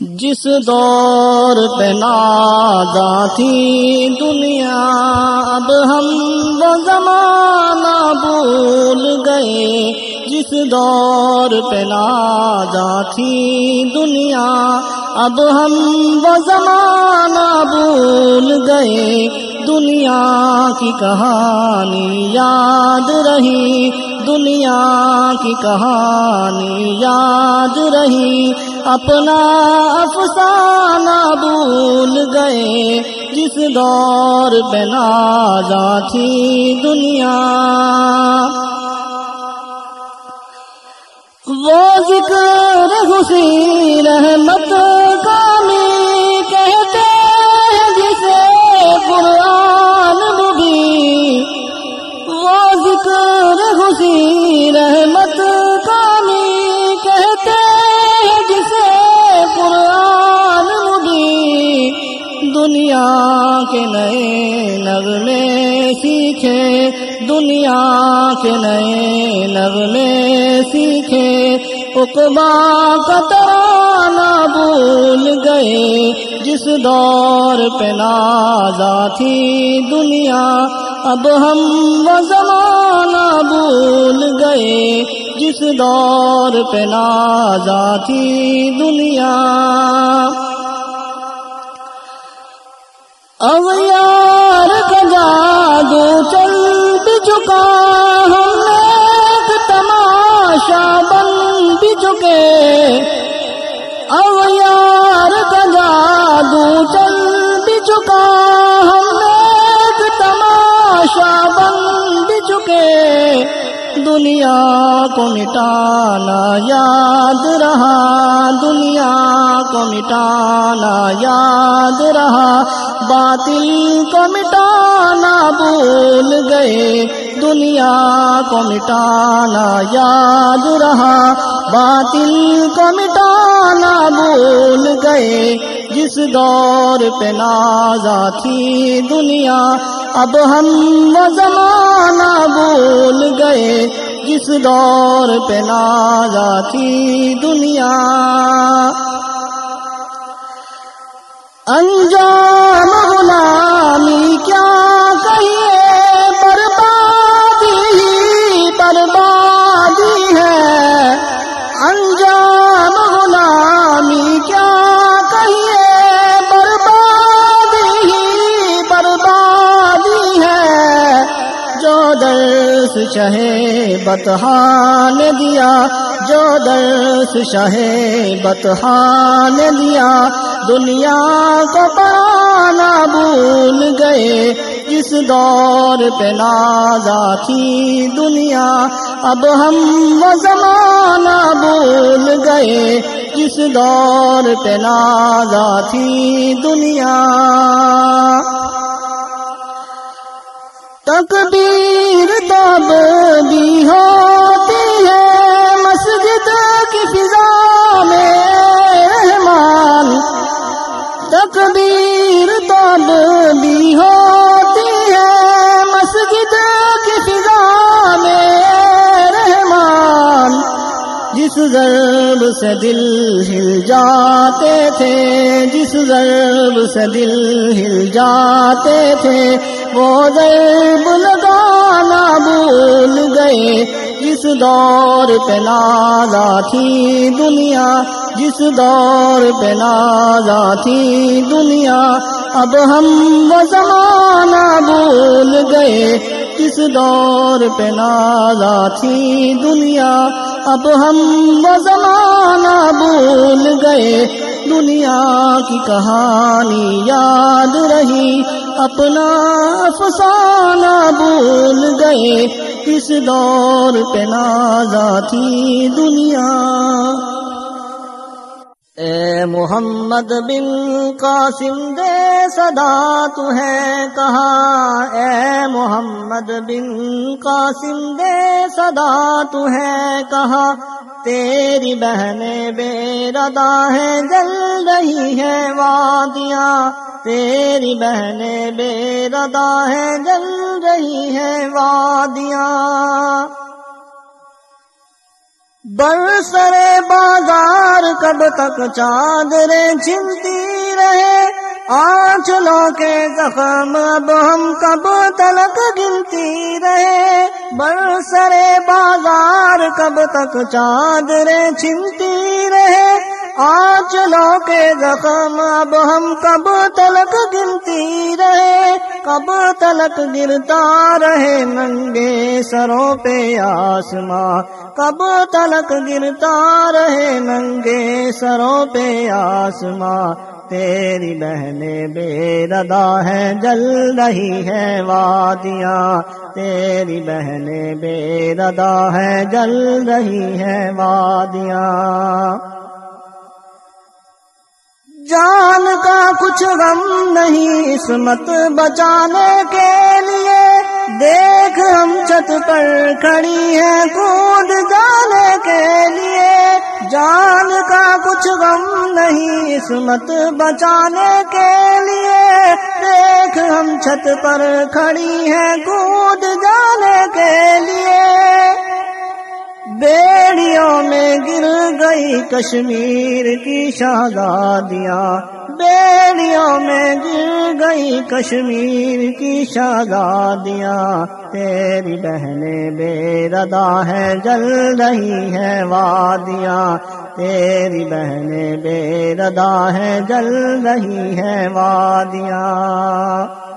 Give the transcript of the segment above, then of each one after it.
جس دور پہ نازا تھی دنیا، اب ہم وہ زمانہ بھول گئے۔ جس دور پہ نازا تھی دنیا، اب ہم وہ زمانہ بھول گئے۔ دنیا کی کہانی یاد رہی، دنیا کی کہانی یاد رہی۔ اپنا افسانہ بھول گئے، جس دور پہ نازا تھی دنیا۔ وہ ذکر حسین رحمت کامی نغمے سیکھے، دنیا کے نئے نغمے سیکھے۔ اقبا کا ترانہ بھول گئے، جس دور پہ نازا تھی دنیا۔ اب ہم وہ زمانہ بھول گئے، جس دور پہ نازا تھی دنیا۔ اب یار کا جادو چکا ہم ایک تماشا بن بھی چکے اب یار کا جادو چکا ہم ایک تماشا بن بھی چکے دنیا کو مٹانا یاد رہا، دنیا کو مٹانا یاد رہا۔ باطل کو مٹانا بھول گئے، دنیا کو مٹانا یاد رہا۔ باطل کو مٹانا بھول گئے، جس دور پہ نازا تھی دنیا۔ اب ہم وہ زمانہ بھول گئے، جس دور پہ نازا تھی دنیا۔ انجام چہے بتہان دیا جو درس شہے بتہان دیا دنیا کو پڑھانا بھول گئے جس دور پہ نازا تھی دنیا۔ اب ہم وہ زمانہ بھول گئے جس دور پہ نازا تھی دنیا۔ تقدیر تب بھی ہوتی ہے۔ مسجد کی فضا میں رحمان۔ تقدیر تب بھی ہوتی ہے۔ مسجد کی فضا میں رحمان۔ جس ضرب سے دل ہل جاتے تھے، جس ضرب سے دل ہل جاتے تھے وہ ضرب لگانا بھول گئے۔ جس دور پہ نازا تھی دنیا، جس دور پہ نازا تھی دنیا۔ اب ہم وہ زمانہ بھول گئے۔ جس دور پہ نازا تھی دنیا۔ اب ہم وہ زمانہ بھول گئے۔ دنیا کی کہانی یاد رہی۔ اپنا افسانہ بھول گئے کس دور پہ نازا تھی دنیا۔ اے محمد بن قاسم، دے صدا تو ہے کہا۔ اے محمد بن قاسم، دے صدا تو ہے کہا۔ تیری بہنیں بے ردا ہے جل رہی ہے وادیاں۔ تیری بہنیں بے ردا ہے جل رہی ہے وادیاں۔ برسرے بازار کب تک چادریں چلتی رہے؟ آنچلوں کے زخم اب ہم کب تلک گنتی رہے؟ برسرے بازار کب تک چادریں چلتی رہے آنچلوں کے زخم، اب ہم کب تلک گنتی رہے؟ کب تلک گرتا رہے ننگے سروں پہ آسماں؟ کب تلک گرتا رہے ننگے سروں پہ آسماں؟ تیری بہنیں بے ردا ہے جل رہی ہے وادیاں۔ تیری بہنیں بے ردا ہے جل رہی ہے وادیاں۔ جان کا کچھ غم نہیں اسمت بچانے کے لیے۔ دیکھ ہم چھت پر کھڑی ہے کود جانے کے لیے۔ جان کا کچھ غم نہیں اسمت بچانے کے لیے۔ دیکھ ہم چھت پر کھڑی ہے کود جانے کے لیے۔ بیڑیوں میں گر گئی کشمیر کی شہزادیاں۔ بیڑیوں میں گر گئی کشمیر کی شہزادیاں۔ تیری بہنیں بے ردا ہے جل رہی ہے وادیاں۔ تیری بہنیں بے ردا ہے جل رہی ہے وادیاں۔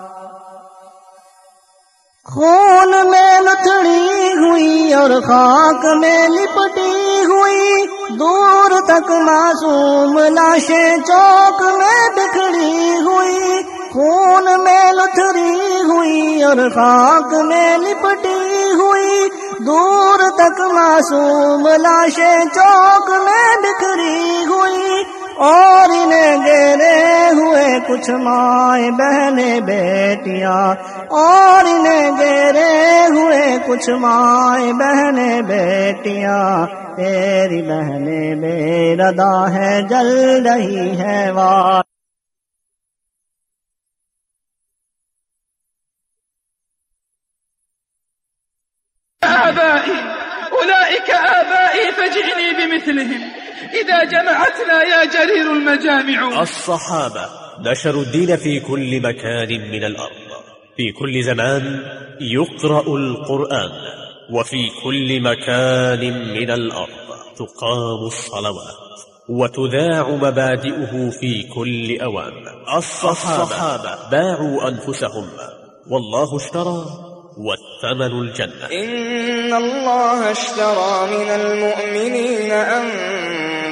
خون میں لتڑی ہوئی اور خاک میں لپٹی ہوئی، دور تک معصوم لاشیں چوک میں بکھڑی ہوئی۔ خون میں لتڑی ہوئی اور خاک میں لپٹی ہوئی، دور تک معصوم لاشیں چوک میں بکھری ہوئی۔ اور انہیں گیرے ہوئے کچھ مائیں، بہنیں، بیٹیاں۔ اور انہیں گیرے ہوئے کچھ مائیں، بہنیں، بیٹیاں۔ تیری بہنیں بے ردا ہے، جل رہی ہے، وار۔ آبائي أولئك آبائي فاجئني بمثلهم إذا جمعتنا يا جرير المجامع. الصحابة نشروا الدين في كل مكان من الأرض. في كل زمان يقرأ القرآن. وفي كل مكان من الأرض تقام الصلوات. وتذاع مبادئه في كل أوان. الصحابة باعوا أنفسهم. والله اشترى والثمن الجنة. إن الله اشترى من المؤمنين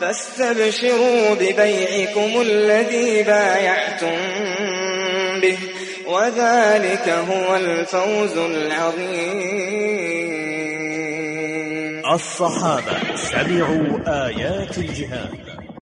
فاستبشروا ببيعكم الذي بايعتم به وذلك هو الفوز العظيم. الصحابة سمعوا آيات الجهاد.